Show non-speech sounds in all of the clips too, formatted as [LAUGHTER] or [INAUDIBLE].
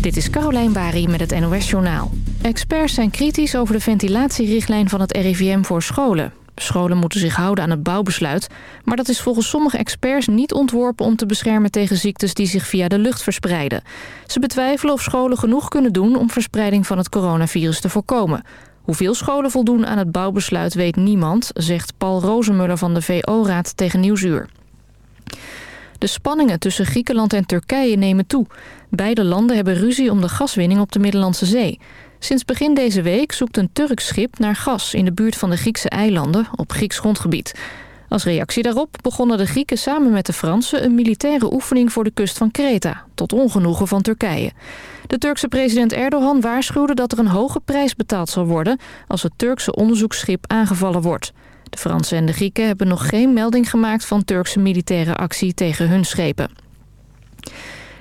Dit is Carolijn Bari met het NOS Journaal. Experts zijn kritisch over de ventilatierichtlijn van het RIVM voor scholen. Scholen moeten zich houden aan het bouwbesluit... maar dat is volgens sommige experts niet ontworpen om te beschermen tegen ziektes die zich via de lucht verspreiden. Ze betwijfelen of scholen genoeg kunnen doen om verspreiding van het coronavirus te voorkomen. Hoeveel scholen voldoen aan het bouwbesluit weet niemand, zegt Paul Rozenmuller van de VO-raad tegen Nieuwsuur. De spanningen tussen Griekenland en Turkije nemen toe. Beide landen hebben ruzie om de gaswinning op de Middellandse Zee. Sinds begin deze week zoekt een Turks schip naar gas in de buurt van de Griekse eilanden op Grieks grondgebied. Als reactie daarop begonnen de Grieken samen met de Fransen een militaire oefening voor de kust van Kreta, tot ongenoegen van Turkije. De Turkse president Erdogan waarschuwde dat er een hoge prijs betaald zal worden als het Turkse onderzoeksschip aangevallen wordt. De Fransen en de Grieken hebben nog geen melding gemaakt van Turkse militaire actie tegen hun schepen.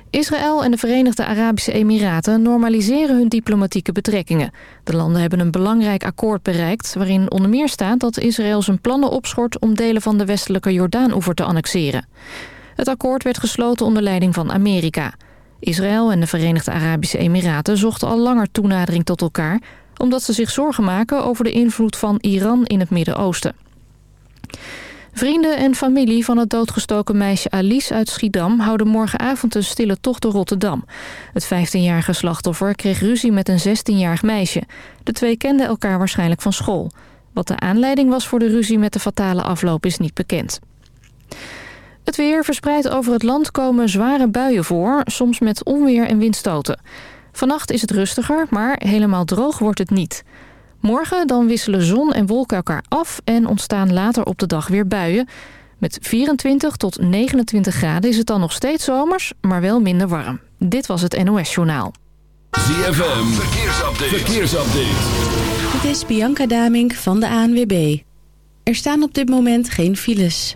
Israël en de Verenigde Arabische Emiraten normaliseren hun diplomatieke betrekkingen. De landen hebben een belangrijk akkoord bereikt... waarin onder meer staat dat Israël zijn plannen opschort... om delen van de westelijke Jordaan-oever te annexeren. Het akkoord werd gesloten onder leiding van Amerika. Israël en de Verenigde Arabische Emiraten zochten al langer toenadering tot elkaar... omdat ze zich zorgen maken over de invloed van Iran in het Midden-Oosten. Vrienden en familie van het doodgestoken meisje Alice uit Schiedam... houden morgenavond een stille tocht door Rotterdam. Het 15-jarige slachtoffer kreeg ruzie met een 16-jarig meisje. De twee kenden elkaar waarschijnlijk van school. Wat de aanleiding was voor de ruzie met de fatale afloop is niet bekend. Het weer verspreid over het land komen zware buien voor... soms met onweer en windstoten. Vannacht is het rustiger, maar helemaal droog wordt het niet... Morgen dan wisselen zon en wolken elkaar af en ontstaan later op de dag weer buien. Met 24 tot 29 graden is het dan nog steeds zomers, maar wel minder warm. Dit was het NOS Journaal. ZFM, verkeersupdate. verkeersupdate. Dit is Bianca Damink van de ANWB. Er staan op dit moment geen files.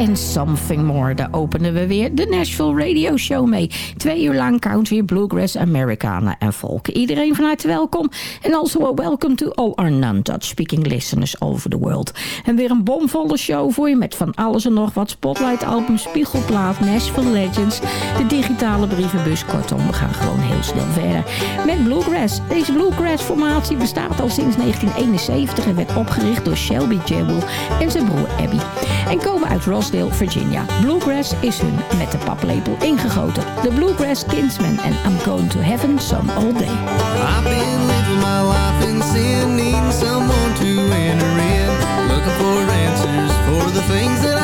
En Something More. Daar openen we weer de Nashville Radio Show mee. Twee uur lang country, bluegrass, Americana en folk. Iedereen van harte welkom. En also a welcome to all our non-Dutch-speaking listeners over the world. En weer een bomvolle show voor je met van alles en nog wat. Spotlight album, spiegelplaat, Nashville Legends, de digitale brievenbus. Kortom, we gaan gewoon heel snel verder. Met bluegrass. Deze bluegrass-formatie bestaat al sinds 1971 en werd opgericht door Shelby Jewell en zijn broer Abby. En komen uit Rossdale, Virginia. Bluegrass is hun met de paplepel ingegoten. De Bluegrass Kinsmen en I'm Going to Heaven Some All Day. I've been living my life in sin, needing someone to enter in, looking for answers for the things that I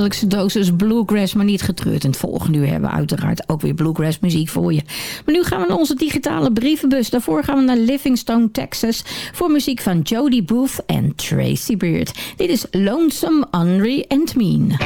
wekelijkse dosis bluegrass, maar niet getreurd. In het volgende uur hebben we uiteraard ook weer bluegrass muziek voor je. Maar nu gaan we naar onze digitale brievenbus. Daarvoor gaan we naar Livingstone, Texas... voor muziek van Jody Booth en Tracy Beard. Dit is Lonesome, Henry and Mean.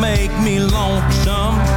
Make me lonesome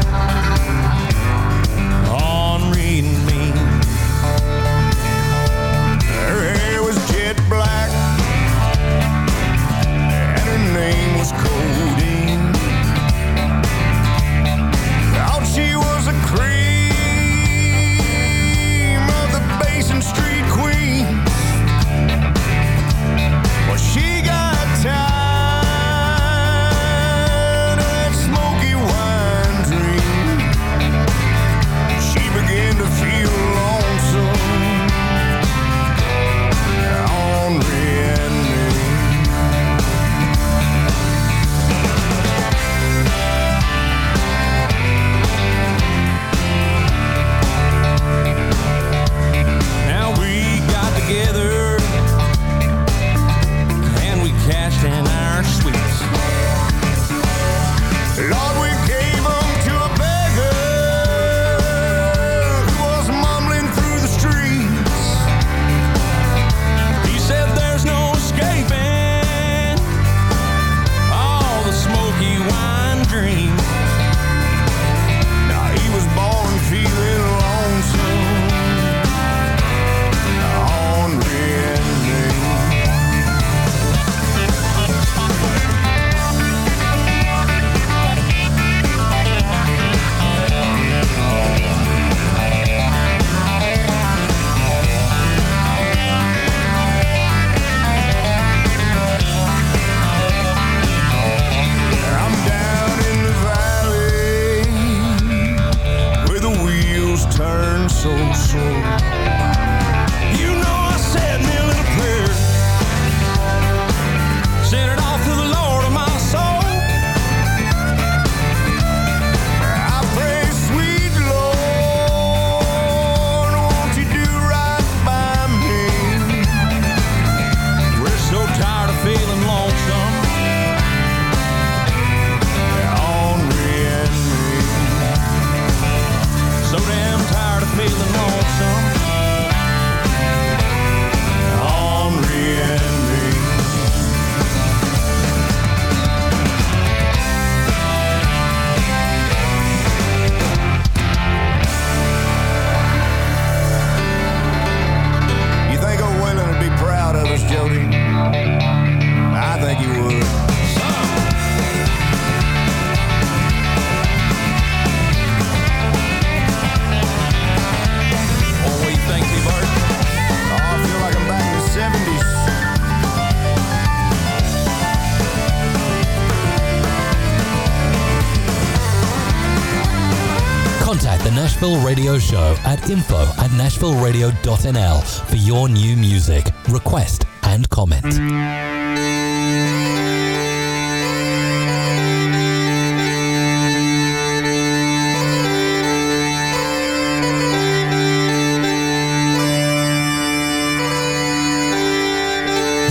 Nashville Radio Show at info at nashvilleradio.nl for your new music, request, and comment.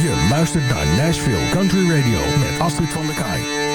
You're listening to Nashville Country Radio with Astrid van der Kaai.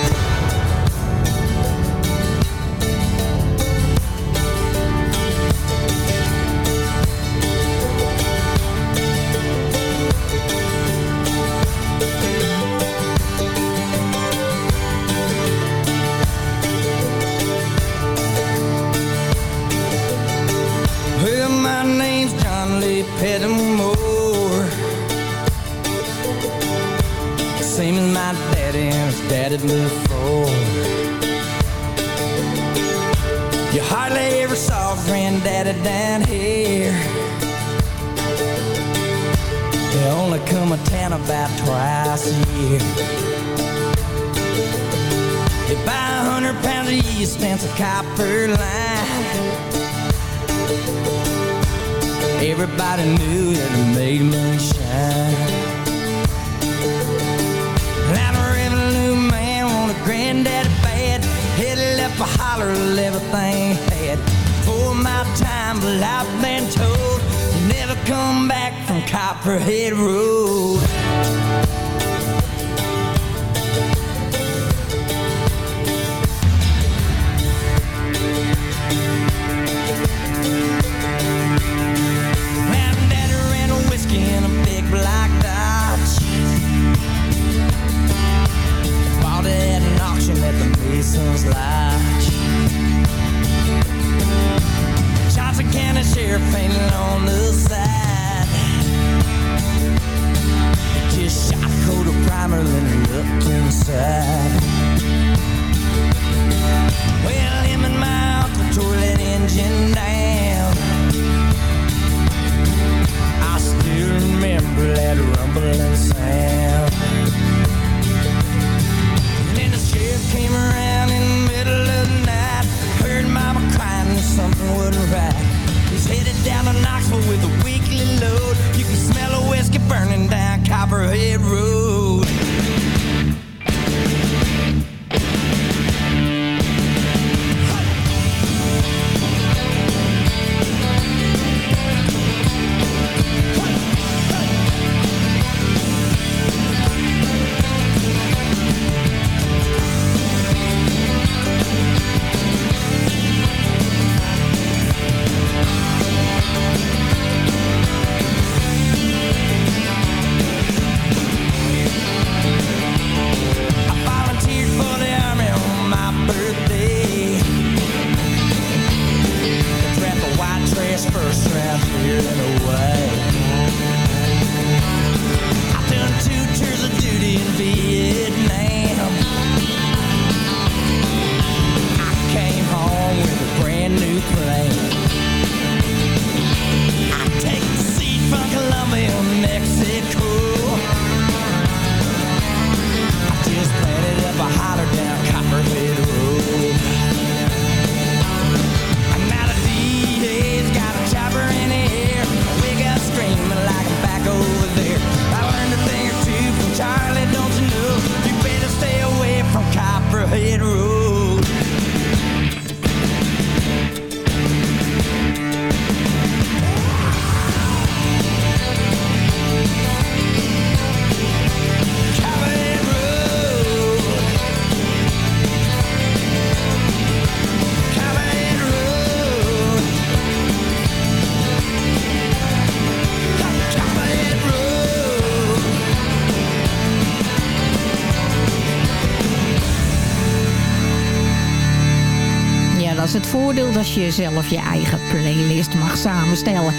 Voordeel dat je zelf je eigen playlist mag samenstellen.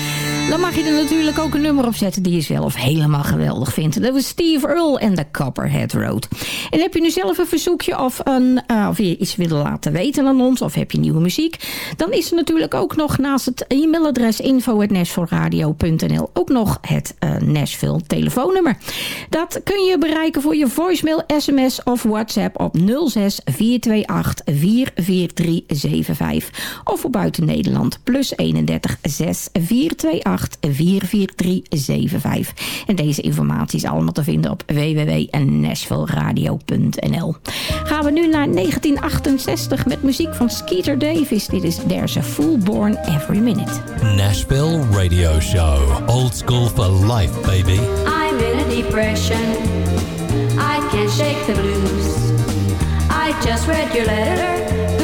Dan mag je er natuurlijk ook een nummer op zetten die je zelf helemaal geweldig vindt. Dat was Steve Earle en de Copperhead Road. En heb je nu zelf een verzoekje of, een, uh, of je iets willen laten weten aan ons... of heb je nieuwe muziek... dan is er natuurlijk ook nog naast het e-mailadres info.nashvilleradio.nl... ook nog het uh, Nashville telefoonnummer. Dat kun je bereiken voor je voicemail, sms of whatsapp op 06 428 44375. Of voor buiten Nederland plus 31 6 428 44375. En deze informatie is allemaal te vinden op www.nashvilleradio.nl. Gaan we nu naar 1968 met muziek van Skeeter Davis. Dit is There's a Fool Born Every Minute. Nashville Radio Show. Old school for life, baby. I'm in a depression. I can't shake the blues. I just read your letter.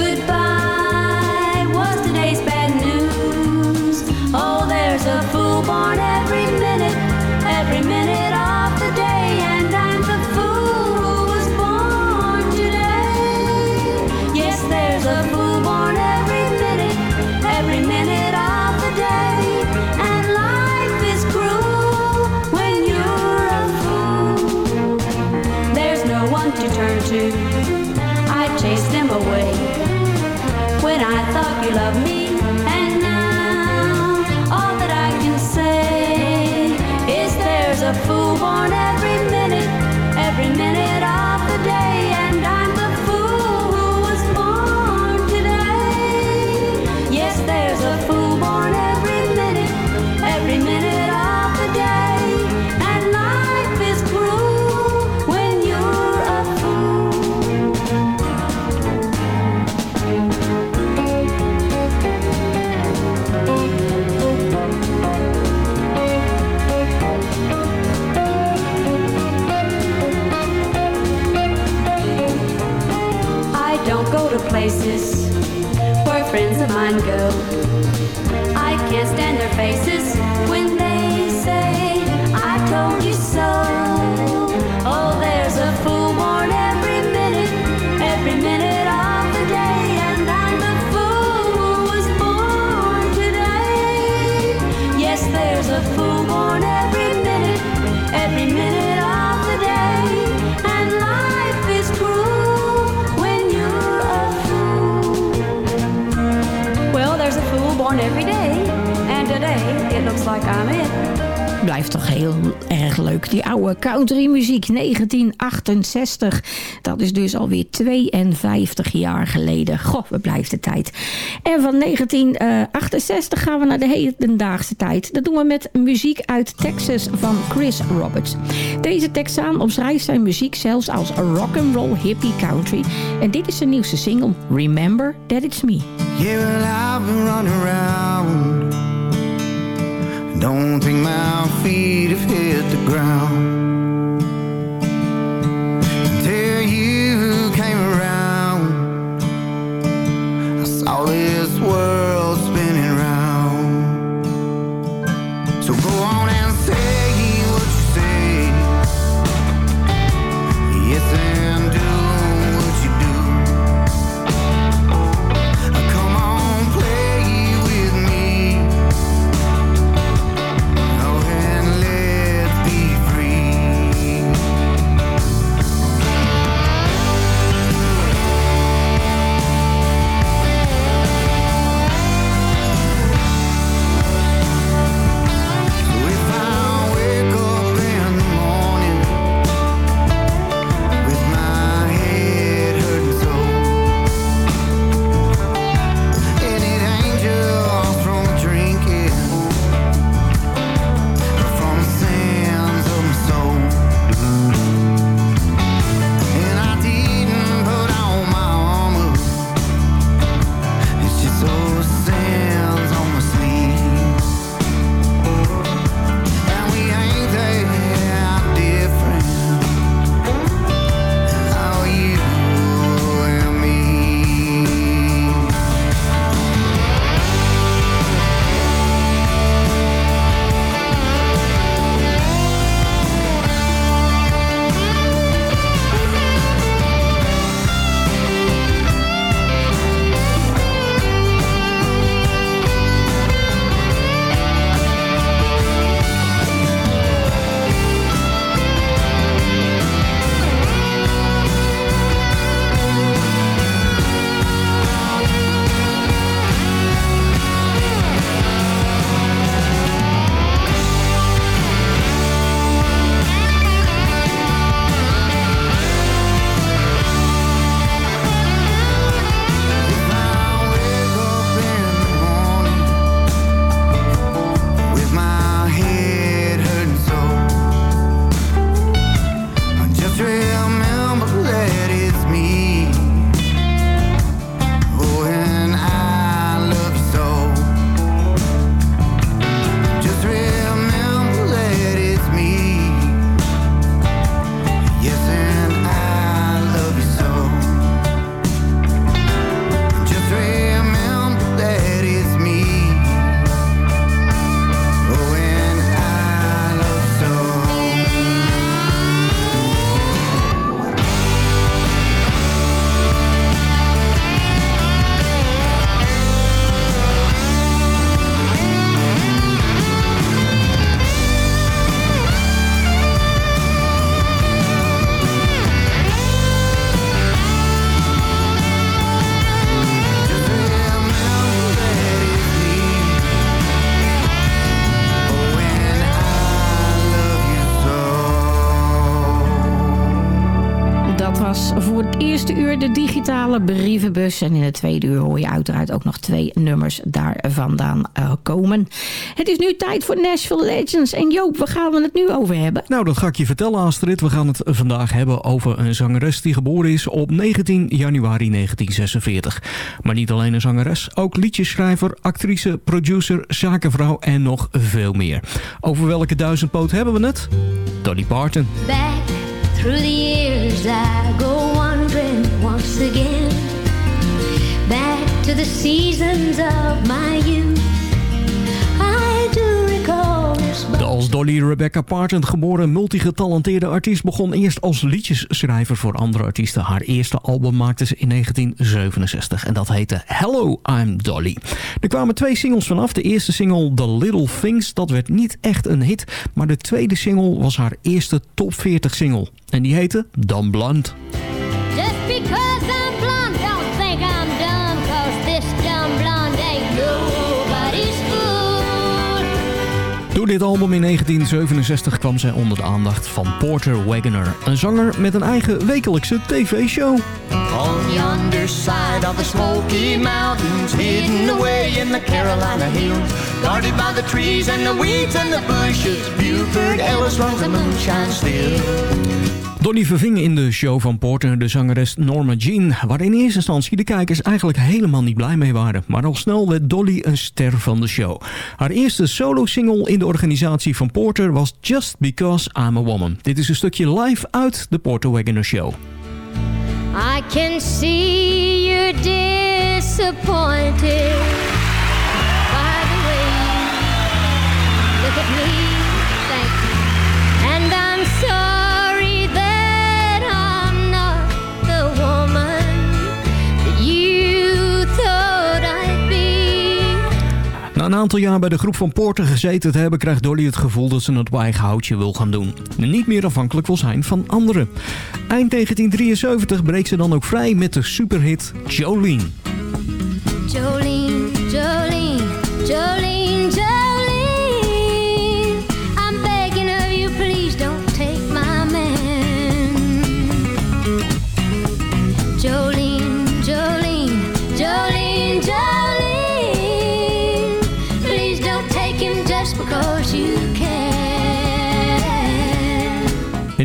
love where friends of mine go. Blijft toch heel erg leuk. Die oude country muziek 1968. Dat is dus alweer 52 jaar geleden. Goh, we blijft de tijd. En van 1968 gaan we naar de hedendaagse tijd. Dat doen we met muziek uit Texas van Chris Roberts. Deze Texaan omschrijft zijn muziek zelfs als rock and roll hippie country. En dit is zijn nieuwste single, Remember That It's Me. Yeah, well, I've running around. Don't think my feet have hit the ground. Until you came around, I saw this world digitale brievenbus. En in het tweede uur hoor je uiteraard ook nog twee nummers daar vandaan uh, komen. Het is nu tijd voor Nashville Legends. En Joop, waar gaan we het nu over hebben? Nou, dat ga ik je vertellen Astrid. We gaan het vandaag hebben over een zangeres die geboren is op 19 januari 1946. Maar niet alleen een zangeres, ook liedjeschrijver, actrice, producer, zakenvrouw en nog veel meer. Over welke duizendpoot hebben we het? Dolly Parton. Back through the years I go again Back to the seasons of my youth I do De als Dolly Rebecca Parton geboren multigetalenteerde artiest begon eerst als liedjesschrijver voor andere artiesten. Haar eerste album maakte ze in 1967 en dat heette Hello, I'm Dolly. Er kwamen twee singles vanaf. De eerste single The Little Things, dat werd niet echt een hit, maar de tweede single was haar eerste top 40 single. En die heette Dumb Blunt. Door dit album in 1967 kwam zij onder de aandacht van Porter Wagoner. Een zanger met een eigen wekelijkse tv-show. On yonder side of the Smoky Mountains, hidden away in the Carolina hills, guarded by the trees and the weeds and the bushes, Buford Ellis runs the moonshine still. Dolly verving in de show van Porter de zangeres Norma Jean... waar in eerste instantie de kijkers eigenlijk helemaal niet blij mee waren. Maar al snel werd Dolly een ster van de show. Haar eerste solo-single in de organisatie van Porter was Just Because I'm a Woman. Dit is een stukje live uit de Porter Wagoner Show. I can see you're disappointed you look at me. Thank you. And I'm sorry aantal jaar bij de groep van Porter gezeten te hebben... krijgt Dolly het gevoel dat ze het op eigen houtje wil gaan doen. En niet meer afhankelijk wil zijn van anderen. Eind 1973 breekt ze dan ook vrij met de superhit Jolene,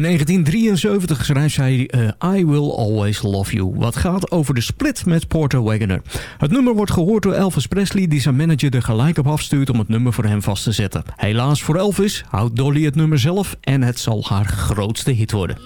In 1973 schrijft zij eh, I Will Always Love You. Wat gaat over de split met Porter Wagoner. Het nummer wordt gehoord door Elvis Presley... die zijn manager er gelijk op afstuurt om het nummer voor hem vast te zetten. Helaas voor Elvis houdt Dolly het nummer zelf... en het zal haar grootste hit worden.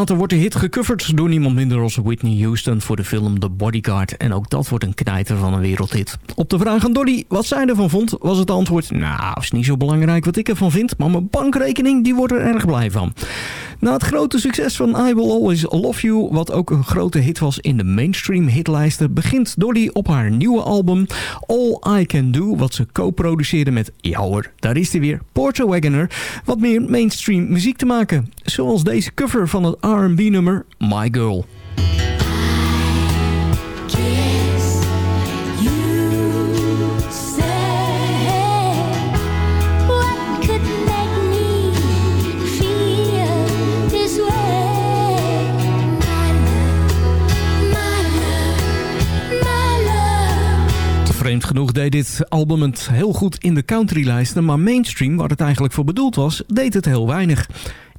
Later wordt de hit gecoverd door niemand minder als Whitney Houston voor de film The Bodyguard. En ook dat wordt een knijter van een wereldhit. Op de vraag aan Dolly wat zij ervan vond, was het antwoord... Nou, is niet zo belangrijk wat ik ervan vind, maar mijn bankrekening die wordt er erg blij van. Na het grote succes van I Will Always Love You, wat ook een grote hit was in de mainstream hitlijsten, begint Dolly op haar nieuwe album All I Can Do, wat ze co-produceerde met, ja daar is hij weer, Porter Wagoner, wat meer mainstream muziek te maken. Zoals deze cover van het R&B nummer My Girl. Vreemd genoeg deed dit album het heel goed in de countrylijsten, maar mainstream, waar het eigenlijk voor bedoeld was, deed het heel weinig.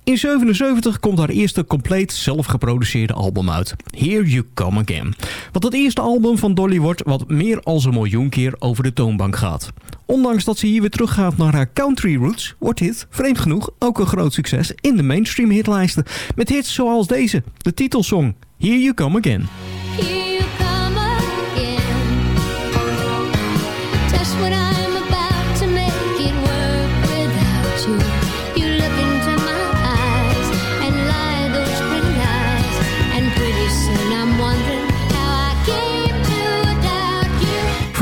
In 77 komt haar eerste compleet zelfgeproduceerde album uit. Here You Come Again. Wat het eerste album van Dolly wordt wat meer als een miljoen keer over de toonbank gaat. Ondanks dat ze hier weer teruggaat naar haar country roots... wordt dit, vreemd genoeg, ook een groot succes in de mainstream hitlijsten. Met hits zoals deze, de titelsong Here You Come Again.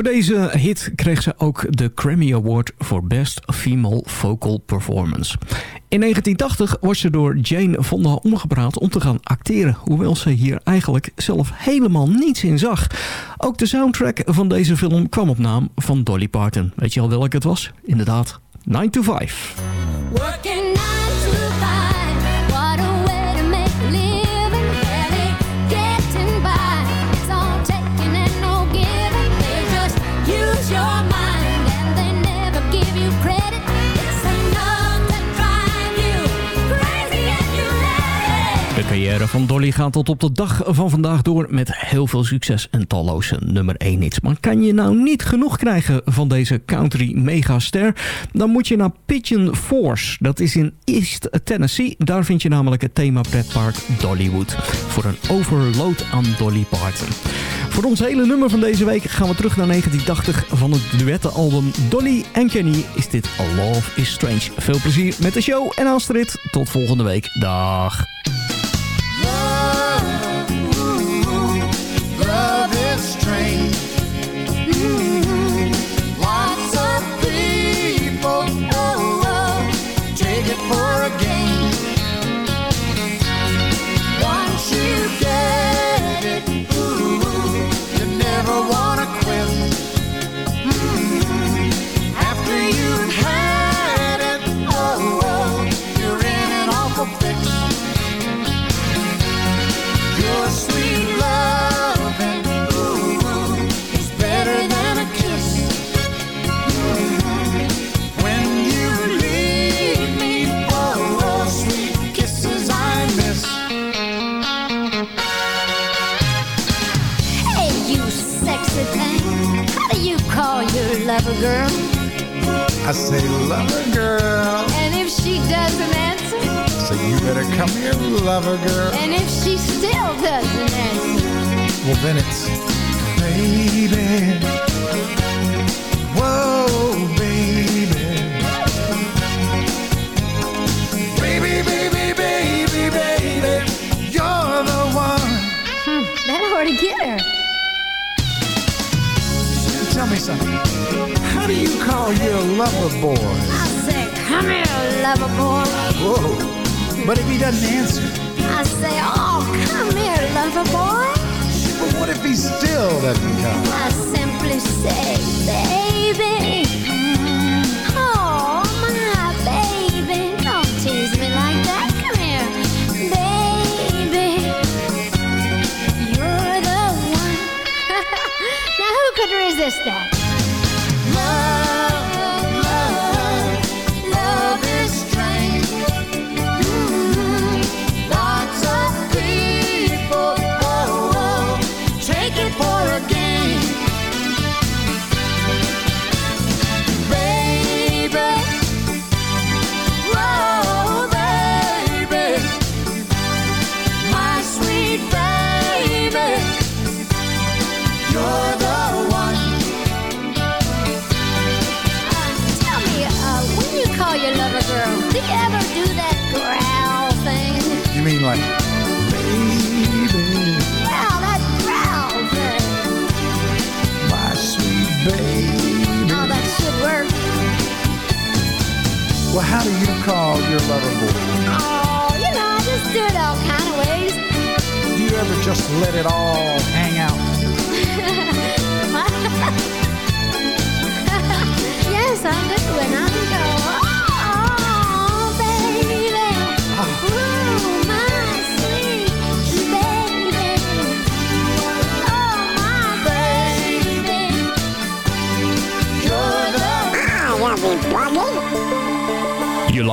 Deze hit kreeg ze ook de Grammy Award voor Best Female Vocal Performance. In 1980 was ze door Jane Fonda omgepraat om te gaan acteren, hoewel ze hier eigenlijk zelf helemaal niets in zag. Ook de soundtrack van deze film kwam op naam van Dolly Parton. Weet je al welke het was? Inderdaad, 9 to 5. Working carrière van Dolly gaat tot op de dag van vandaag door met heel veel succes en talloze nummer 1 hits. Maar kan je nou niet genoeg krijgen van deze country megaster? Dan moet je naar Pigeon Force. Dat is in East Tennessee. Daar vind je namelijk het thema Dollywood. Voor een overload aan Dolly Parton. Voor ons hele nummer van deze week gaan we terug naar 1980 van het duettenalbum Dolly en Kenny is dit A Love is Strange. Veel plezier met de show en Astrid. Tot volgende week. Dag. Love lover girl? I say, lover girl. And if she doesn't answer, So you better come here, lover girl. and if she still doesn't answer, Well, then it's baby. Whoa, How do you call your lover boy? I say, come here, lover boy. Whoa. But if he doesn't answer, I say, oh, come here, lover boy. but what if he still doesn't come? I simply say, baby. Oh, my baby. Don't tease me like that. Come here, baby. You're the one. [LAUGHS] now, who could resist that? Well, how do you call your lover boy? Oh, you know, I just do it all kind of ways. Do you ever just let it all hang out? [LAUGHS] yes, I do,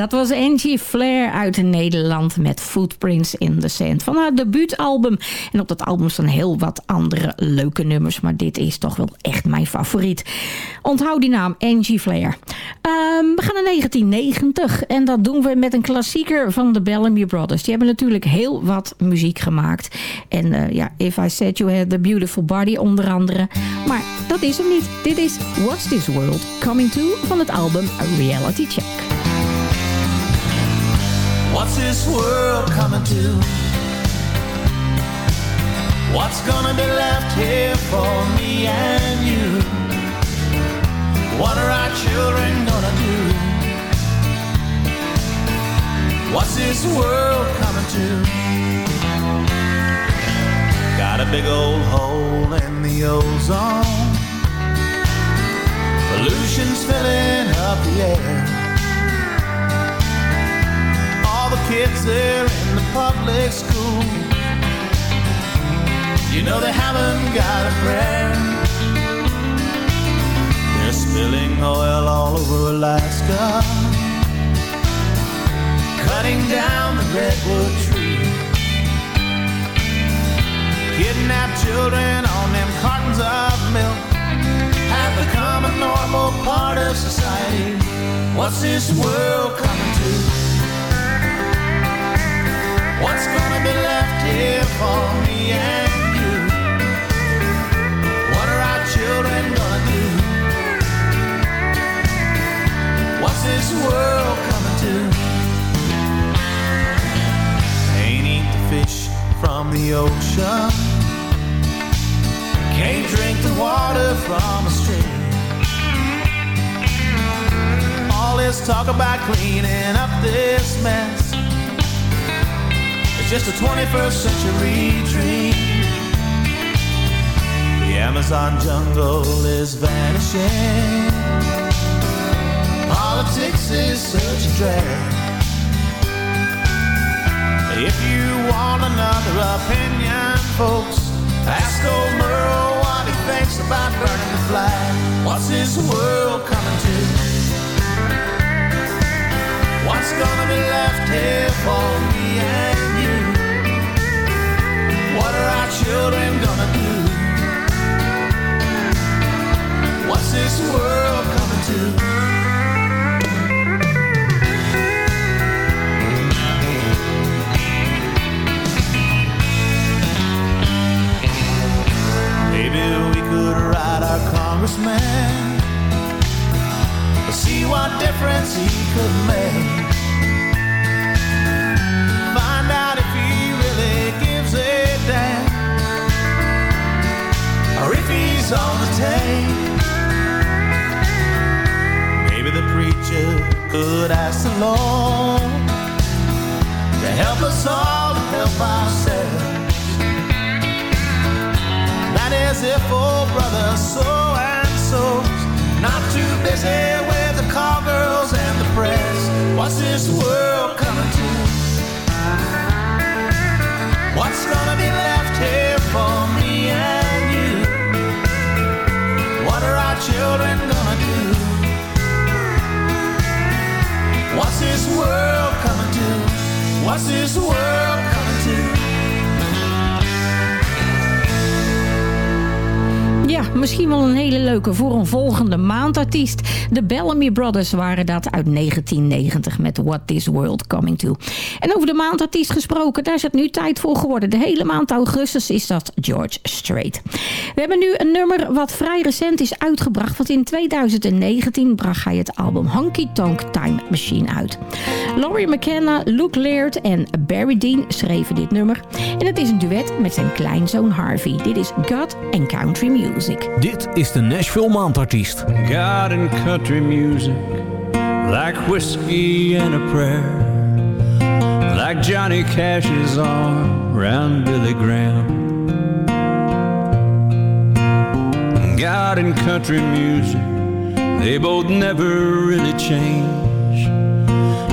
Dat was Angie Flair uit Nederland met Footprints in the Sand. Van haar debuutalbum. En op dat album staan heel wat andere leuke nummers. Maar dit is toch wel echt mijn favoriet. Onthoud die naam, Angie Flair. Ehm, we gaan naar 1990. En dat doen we met een klassieker van de Bellamy Brothers. Die hebben natuurlijk heel wat muziek gemaakt. En uh, ja, If I Said You Had The Beautiful Body onder andere. Maar dat is hem niet. Dit is What's This World Coming To van het album A Reality Check. What's this world coming to? What's gonna be left here for me and you? What are our children gonna do? What's this world coming to? Got a big old hole in the ozone. Pollution's filling up the air. The kids there in the public school, you know they haven't got a friend. They're spilling oil all over Alaska, cutting down the redwood tree. Kidnapped children on them cartons of milk have become a normal part of society. What's this world coming to? What's gonna be left here for me and you? What are our children gonna do? What's this world coming to? Ain't eat the fish from the ocean. Can't drink the water from a stream. All this talk about cleaning up this mess. Just a 21st century dream. The Amazon jungle is vanishing. Politics is such a drag. If you want another opinion, folks, ask old Merle what he thinks about burning the flag. What's this world coming to? What's gonna be left here for me? What are our children gonna do? What's this world coming to? Maybe we could write our congressman see what difference he could make. If he's on the take. Maybe the preacher could ask the Lord to help us all to help ourselves. That is if old brother so and so's not too busy with the call girls and the press. What's this world coming to? This world misschien wel een hele leuke voor een volgende maandartiest. De Bellamy Brothers waren dat uit 1990 met What This World Coming To. En over de maandartiest gesproken, daar is het nu tijd voor geworden. De hele maand augustus is dat George Strait. We hebben nu een nummer wat vrij recent is uitgebracht. Want in 2019 bracht hij het album Honky Tonk Time Machine uit. Laurie McKenna, Luke Laird en Barry Dean schreven dit nummer. En het is een duet met zijn kleinzoon Harvey. Dit is God and Country Music. Dit is de Nashville Maandartiest. God and country music, like whiskey and a prayer, like Johnny Cash's arm around Billy Graham. God and country music, they both never really change.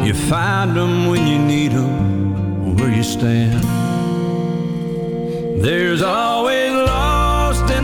You find them when you need them, where you stand. There's always lost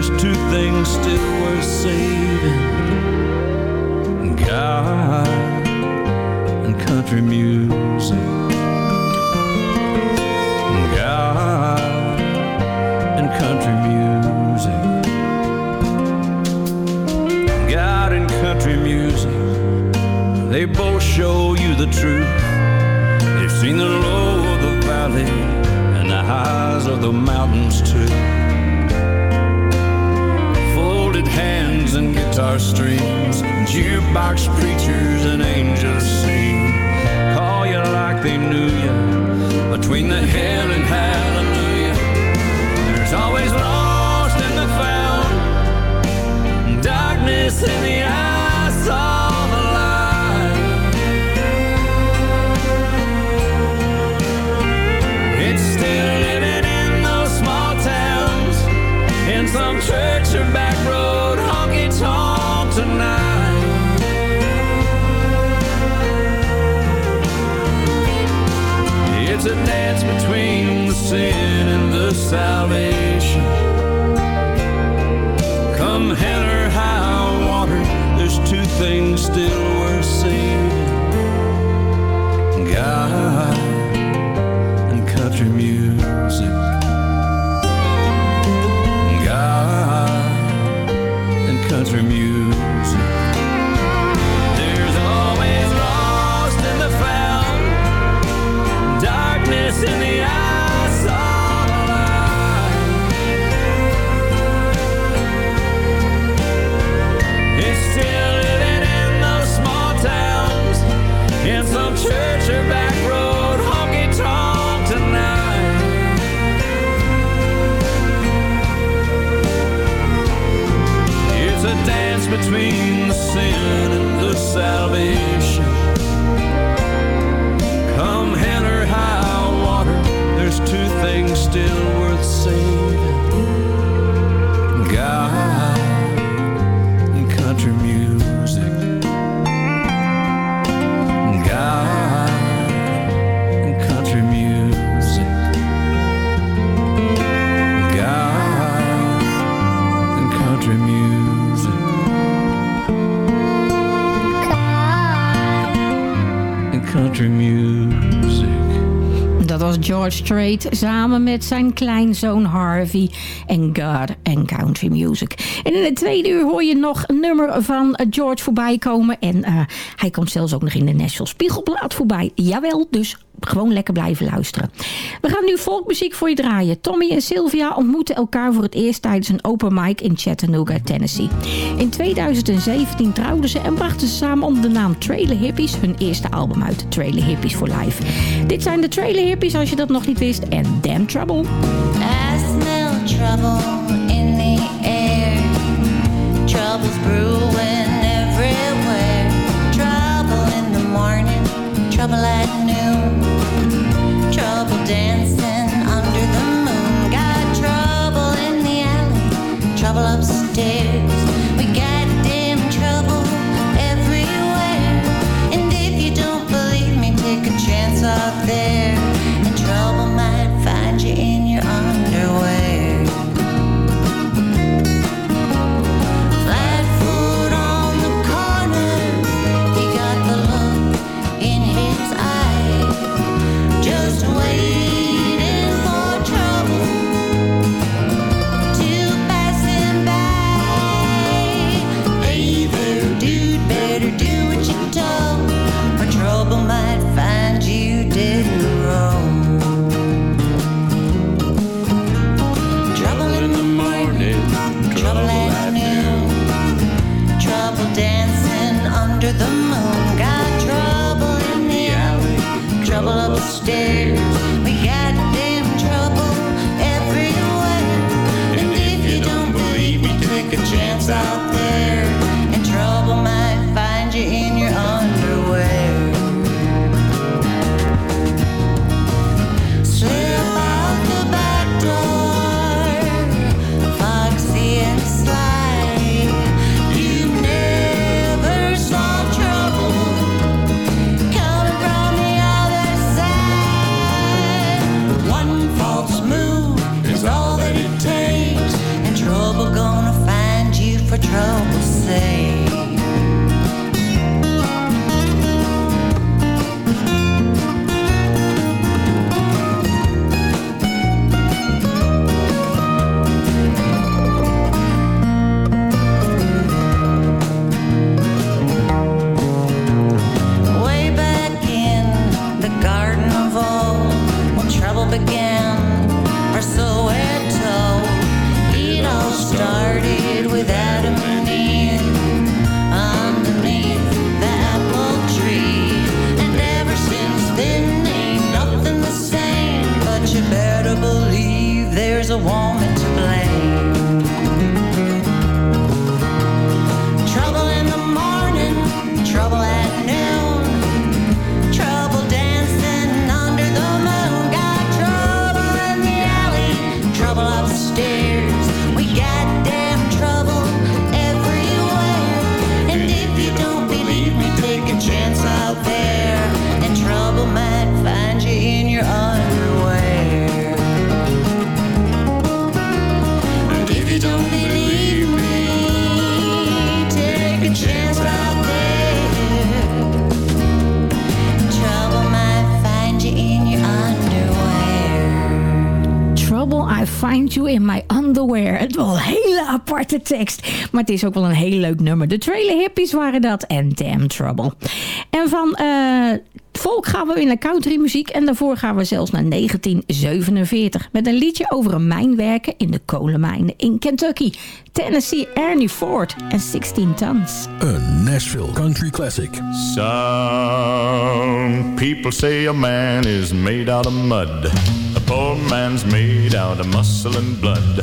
there's two things still worth saving God and country music. Mark's streets salvation. Strait samen met zijn kleinzoon Harvey en God and Country Music. En in het tweede uur hoor je nog een nummer van George voorbij komen. En eh, hij komt zelfs ook nog in de National Spiegelblad voorbij. Jawel, dus gewoon lekker blijven luisteren. We gaan nu volkmuziek voor je draaien. Tommy en Sylvia ontmoeten elkaar voor het eerst tijdens een open mic in Chattanooga, Tennessee. In 2017 trouwden ze en brachten ze samen onder de naam Trailer Hippies hun eerste album uit, Trailer Hippies for Life. Dit zijn de Trailer Hippies als je dat nog niet wist en Damn Trouble. I smell trouble in the air. Trouble's brewing everywhere. Trouble in the morning, trouble at noon. Dancing under the moon. Got trouble in the alley, trouble upstairs. In my underwear. Het wel een hele aparte tekst. Maar het is ook wel een heel leuk nummer. De Trailer Hippies waren dat en Damn Trouble. En van eh, folk gaan we weer naar countrymuziek. En daarvoor gaan we zelfs naar 1947. Met een liedje over een mijnwerker in de kolenmijnen in Kentucky. Tennessee Ernie Ford en 16 Tons. Een Nashville Country Classic. Some people say a man is made out of mud. A poor man's made out of muscle and blood.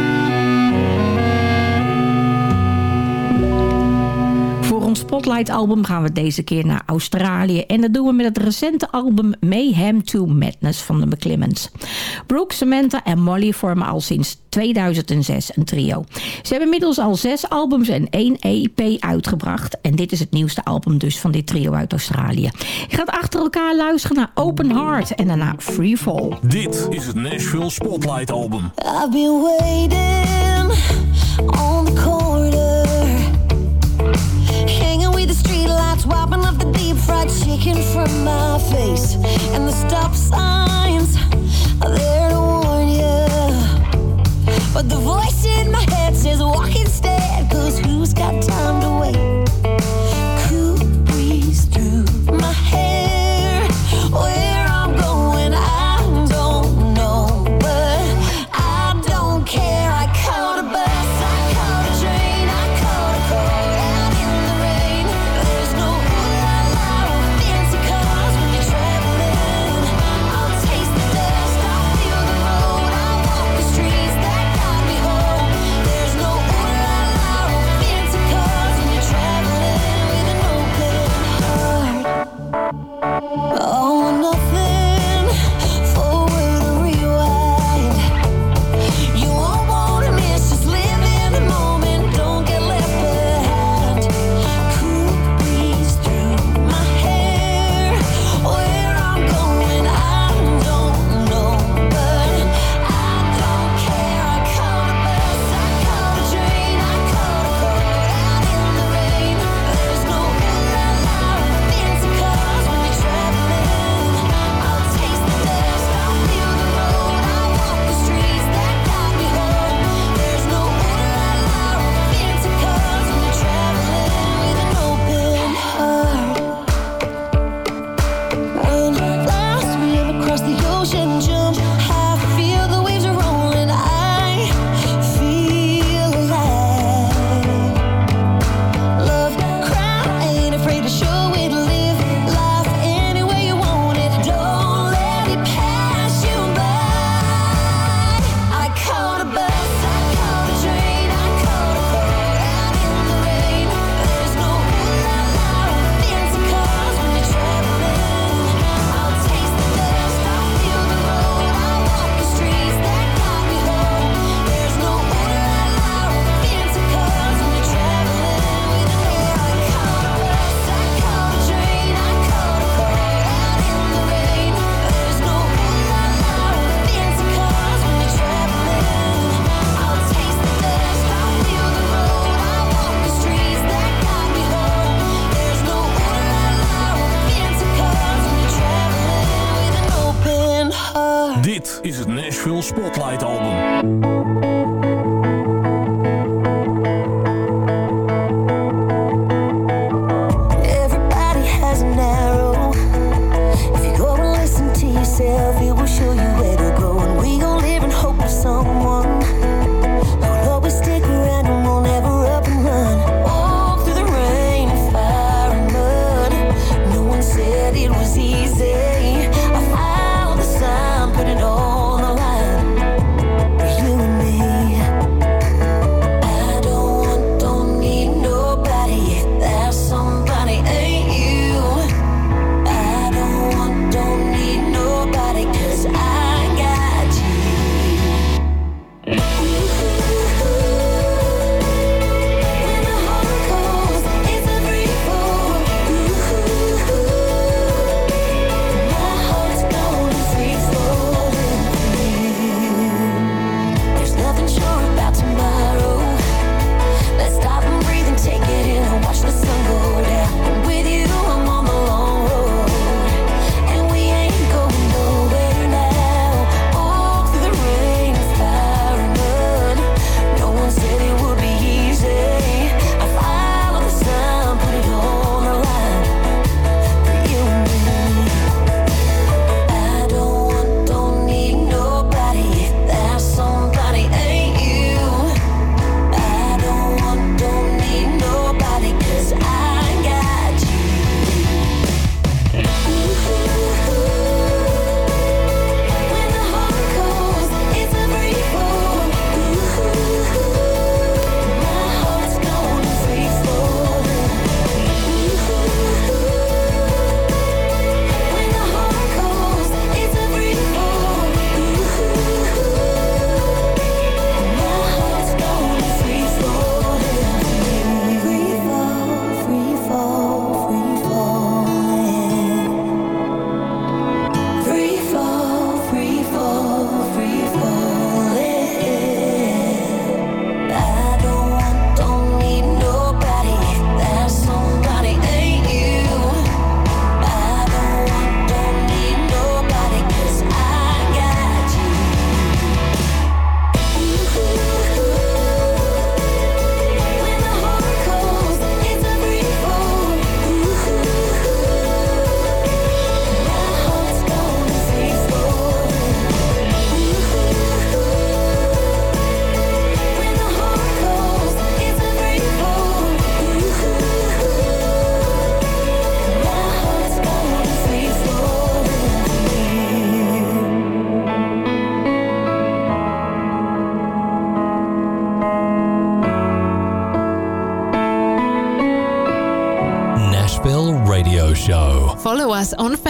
Voor ons Spotlight-album gaan we deze keer naar Australië. En dat doen we met het recente album Mayhem to Madness van de McClimmons. Brooke, Samantha en Molly vormen al sinds 2006 een trio. Ze hebben inmiddels al zes albums en één EP uitgebracht. En dit is het nieuwste album dus van dit trio uit Australië. Je gaat achter elkaar luisteren naar Open Heart en daarna Free Fall. Dit is het Nashville Spotlight Album. I've been waiting on the corner, wiping off the deep fried chicken from my face, and the stop signs are there to warn you. But the voice in my head says, walk instead, cause who's got time to wait?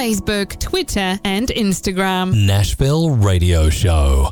Facebook, Twitter, and Instagram. Nashville Radio Show.